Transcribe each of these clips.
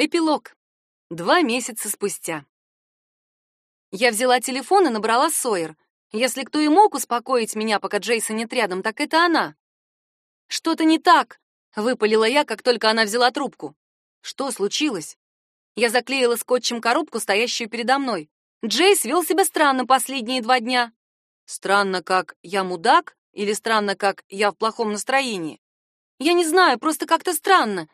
Эпилог. Два месяца спустя. Я взяла телефон и набрала Сойер. Если кто и мог успокоить меня, пока Джейсон нет рядом, так это она. Что-то не так, выпалила я, как только она взяла трубку. Что случилось? Я заклеила скотчем коробку, стоящую передо мной. Джейс вел себя странно последние два дня. Странно, как я мудак, или странно, как я в плохом настроении? Я не знаю, просто как-то странно.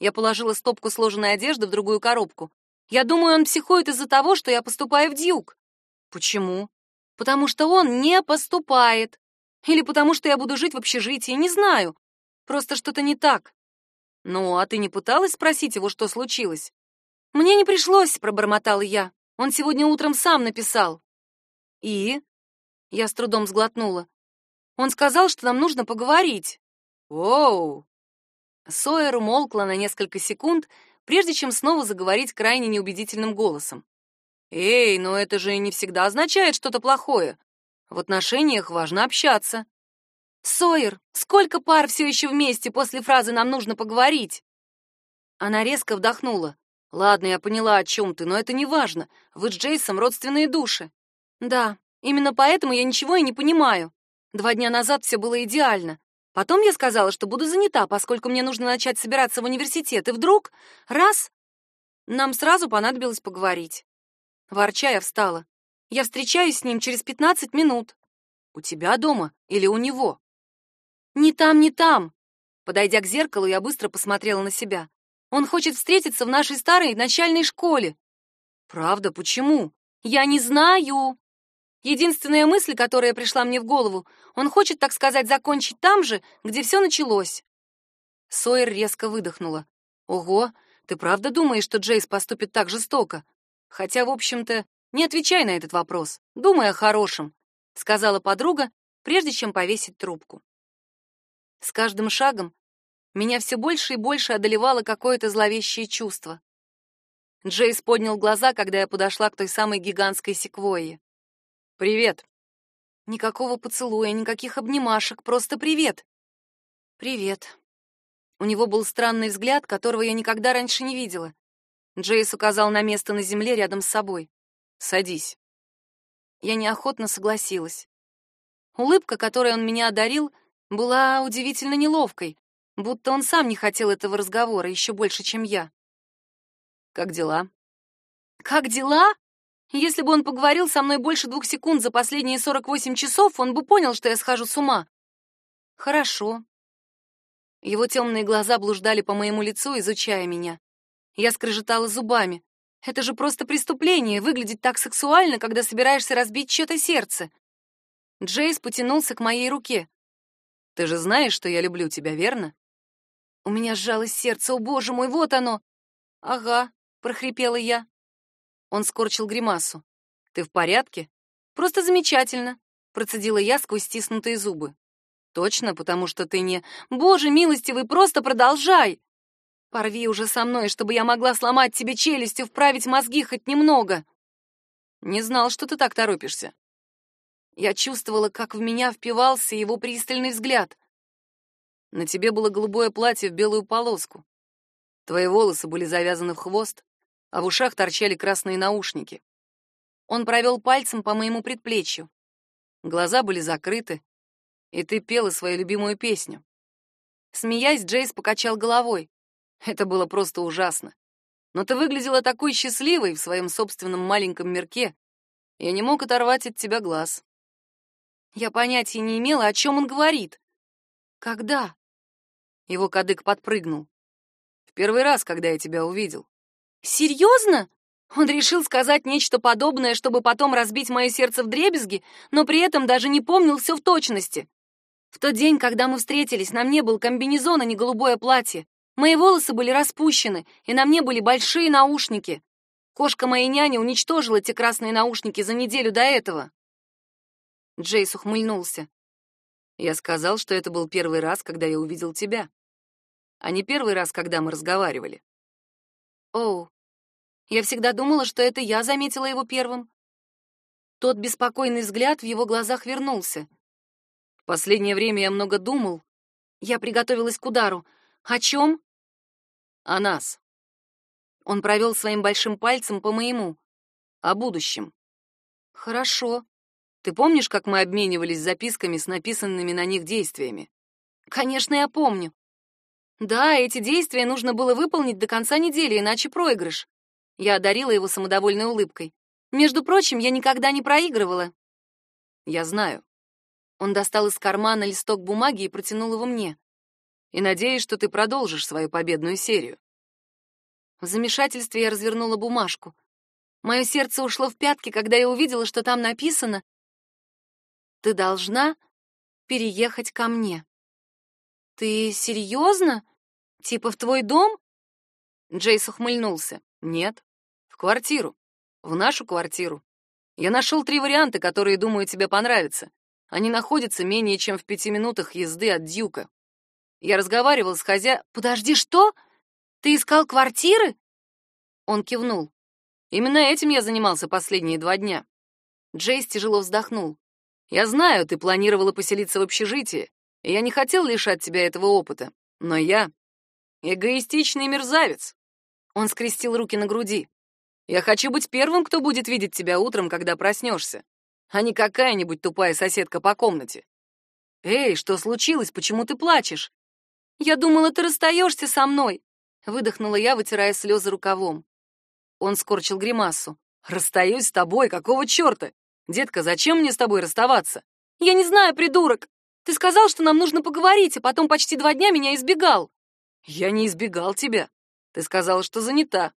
Я положила стопку сложенной одежды в другую коробку. Я думаю, он психует из-за того, что я поступаю в Дьюк. Почему? Потому что он не поступает. Или потому что я буду жить в общежитии, не знаю. Просто что-то не так. Ну, а ты не пыталась спросить его, что случилось? Мне не пришлось, пробормотала я. Он сегодня утром сам написал. И? Я с трудом сглотнула. Он сказал, что нам нужно поговорить. Воу, Сойер умолкла на несколько секунд, прежде чем снова заговорить крайне неубедительным голосом. «Эй, но это же не всегда означает что-то плохое. В отношениях важно общаться». «Сойер, сколько пар все еще вместе после фразы «нам нужно поговорить»?» Она резко вдохнула. «Ладно, я поняла, о чем ты, но это не важно. Вы с Джейсом родственные души». «Да, именно поэтому я ничего и не понимаю. Два дня назад все было идеально. Потом я сказала, что буду занята, поскольку мне нужно начать собираться в университет, и вдруг раз нам сразу понадобилось поговорить. Ворча я встала. Я встречаюсь с ним через пятнадцать минут. У тебя дома или у него? Не там, не там. Подойдя к зеркалу, я быстро посмотрела на себя. Он хочет встретиться в нашей старой начальной школе. Правда, почему? Я не знаю. Единственная мысль, которая пришла мне в голову, он хочет, так сказать, закончить там же, где все началось. Сойер резко выдохнула. Ого, ты правда думаешь, что Джейс поступит так жестоко? Хотя, в общем-то, не отвечай на этот вопрос. Думай о хорошем, сказала подруга, прежде чем повесить трубку. С каждым шагом меня все больше и больше одолевало какое-то зловещее чувство. Джейс поднял глаза, когда я подошла к той самой гигантской секвойе. Привет. Никакого поцелуя, никаких обнимашек, просто привет. Привет. У него был странный взгляд, которого я никогда раньше не видела. Джейс указал на место на земле рядом с собой. Садись. Я неохотно согласилась. Улыбка, которой он меня одарил, была удивительно неловкой, будто он сам не хотел этого разговора еще больше, чем я. Как дела? Как дела? Если бы он поговорил со мной больше двух секунд за последние 48 часов, он бы понял, что я схожу с ума. Хорошо. Его темные глаза блуждали по моему лицу, изучая меня. Я скрежетала зубами. Это же просто преступление выглядеть так сексуально, когда собираешься разбить чье-то сердце. Джейс потянулся к моей руке. Ты же знаешь, что я люблю тебя, верно? У меня сжалось сердце. О, боже мой, вот оно. Ага, прохрипела я. Он скорчил гримасу. Ты в порядке? Просто замечательно, процедила я сквозь стиснутые зубы. Точно, потому что ты не Боже милостивый, просто продолжай. Порви уже со мной, чтобы я могла сломать тебе челюсть и вправить мозги хоть немного. Не знал, что ты так торопишься. Я чувствовала, как в меня впивался его пристальный взгляд. На тебе было голубое платье в белую полоску. Твои волосы были завязаны в хвост, а в ушах торчали красные наушники. Он провел пальцем по моему предплечью. Глаза были закрыты, и ты пела свою любимую песню. Смеясь, Джейс покачал головой. Это было просто ужасно. Но ты выглядела такой счастливой в своем собственном маленьком мирке. Я не мог оторвать от тебя глаз. Я понятия не имела, о чем он говорит. Когда? Его кадык подпрыгнул. В первый раз, когда я тебя увидел. Серьезно? Он решил сказать нечто подобное, чтобы потом разбить мое сердце в дребезги, но при этом даже не помнил все в точности. В тот день, когда мы встретились, на мне был комбинезон, а не голубое платье. Мои волосы были распущены, и на мне были большие наушники. Кошка моей няни уничтожила эти красные наушники за неделю до этого. Джейс ухмыльнулся. Я сказал, что это был первый раз, когда я увидел тебя, а не первый раз, когда мы разговаривали. Оу. Я всегда думала, что это я заметила его первым. Тот беспокойный взгляд в его глазах вернулся. В последнее время я много думал. Я приготовилась к удару. О чем? О нас. Он провел своим большим пальцем по моему. О будущем. Хорошо. Ты помнишь, как мы обменивались записками с написанными на них действиями? Конечно, я помню. Да, эти действия нужно было выполнить до конца недели, иначе проигрыш. Я одарила его самодовольной улыбкой. Между прочим, я никогда не проигрывала. Я знаю. Он достал из кармана листок бумаги и протянул его мне. И надеюсь, что ты продолжишь свою победную серию. В замешательстве я развернула бумажку. Мое сердце ушло в пятки, когда я увидела, что там написано «Ты должна переехать ко мне». «Ты серьезно? Типа в твой дом?» Джейс ухмыльнулся. «Нет, в квартиру. В нашу квартиру. Я нашел три варианта, которые, думаю, тебе понравятся. Они находятся менее чем в пяти минутах езды от Дьюка. Я разговаривал с хозя... Подожди, что? Ты искал квартиры? Он кивнул. Именно этим я занимался последние два дня. Джейс тяжело вздохнул. Я знаю, ты планировала поселиться в общежитии, и я не хотел лишать тебя этого опыта. Но я эгоистичный мерзавец. Он скрестил руки на груди. Я хочу быть первым, кто будет видеть тебя утром, когда проснешься, а не какая-нибудь тупая соседка по комнате. Эй, что случилось? Почему ты плачешь? Я думала, ты расстаешься со мной, выдохнула я, вытирая слезы рукавом. Он скорчил гримасу. Расстаюсь с тобой, какого чёрта? Детка, зачем мне с тобой расставаться? Я не знаю, придурок. Ты сказал, что нам нужно поговорить, а потом почти два дня меня избегал. Я не избегал тебя. Ты сказала, что занята.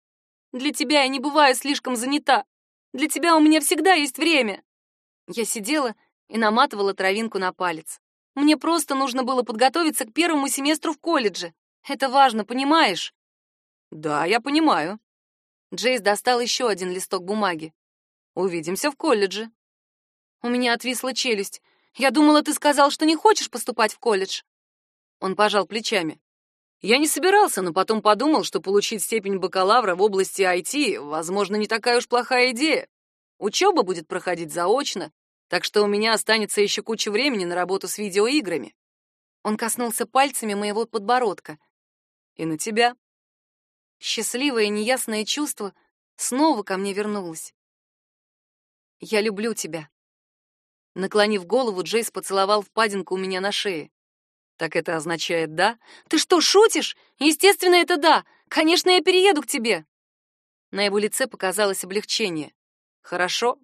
Для тебя я не бываю слишком занята. Для тебя у меня всегда есть время. Я сидела и наматывала травинку на палец. Мне просто нужно было подготовиться к первому семестру в колледже. Это важно, понимаешь? Да, я понимаю. Джейс достал еще один листок бумаги. Увидимся в колледже. У меня отвисла челюсть. Я думала, ты сказал, что не хочешь поступать в колледж. Он пожал плечами. Я не собирался, но потом подумал, что получить степень бакалавра в области IT, возможно, не такая уж плохая идея. Учеба будет проходить заочно, так что у меня останется еще куча времени на работу с видеоиграми. Он коснулся пальцами моего подбородка. И на тебя. Счастливое неясное чувство снова ко мне вернулось. Я люблю тебя. Наклонив голову, Джейс поцеловал впадинку у меня на шее. Так это означает «да»? Ты что, шутишь? Естественно, это «да». Конечно, я перееду к тебе. На его лице показалось облегчение. Хорошо,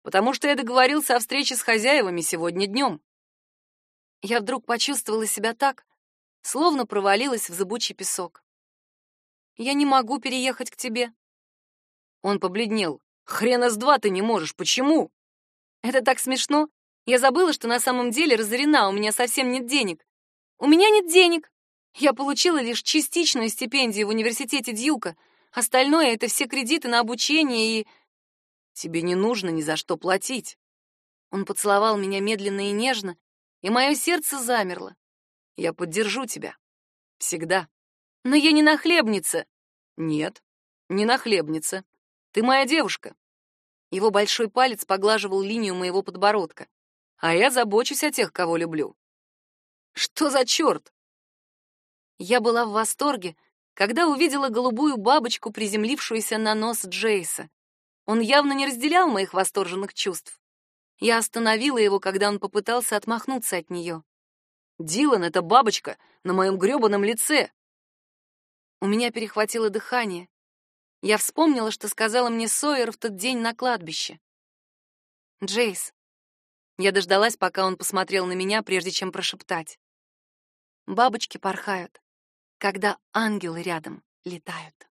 потому что я договорился о встрече с хозяевами сегодня днем. Я вдруг почувствовала себя так, словно провалилась в зыбучий песок. Я не могу переехать к тебе. Он побледнел. Хрена с два ты не можешь. Почему? Это так смешно. Я забыла, что на самом деле разорена, у меня совсем нет денег. У меня нет денег. Я получила лишь частичную стипендию в университете Дьюка. Остальное — это все кредиты на обучение и... Тебе не нужно ни за что платить. Он поцеловал меня медленно и нежно, и мое сердце замерло. Я поддержу тебя. Всегда. Но я не нахлебница. Нет, не нахлебница. Ты моя девушка. Его большой палец поглаживал линию моего подбородка. А я забочусь о тех, кого люблю. Что за черт? Я была в восторге, когда увидела голубую бабочку, приземлившуюся на нос Джейса. Он явно не разделял моих восторженных чувств. Я остановила его, когда он попытался отмахнуться от нее. «Дилан, это бабочка на моем грёбаном лице!» У меня перехватило дыхание. Я вспомнила, что сказала мне Сойер в тот день на кладбище. «Джейс, я дождалась, пока он посмотрел на меня, прежде чем прошептать. Бабочки порхают, когда ангелы рядом летают.